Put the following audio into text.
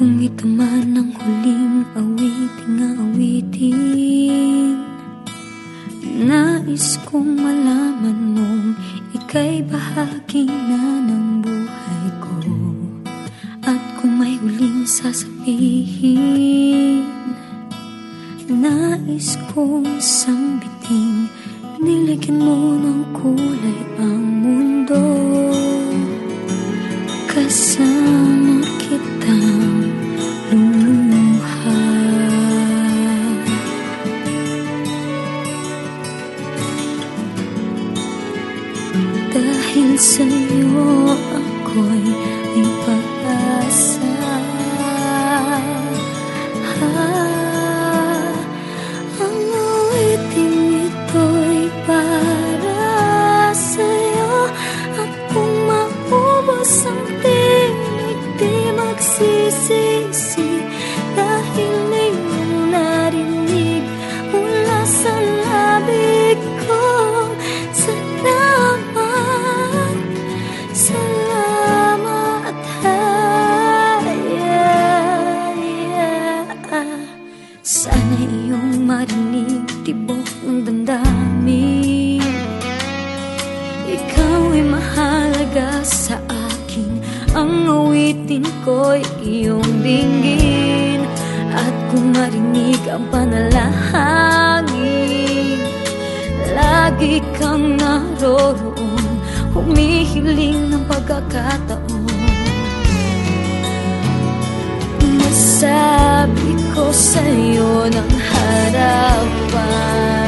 Naramdaman ng huling awiting nga awitin Nais kong malaman nung ika'y bahagi na ng buhay ko. At kung may huling sasabihin Nais kong sambiting Nilagyan mo ng Sana iyong marinig tibok ng damdamin. Ikaw ay mahalaga sa akin. Ang awitin ko'y iyong dinggin. At kung marinig ang panalangin Lagi kang naroroon. Humihiling ng pagkakataon Masabi ko sa'yo ng harapan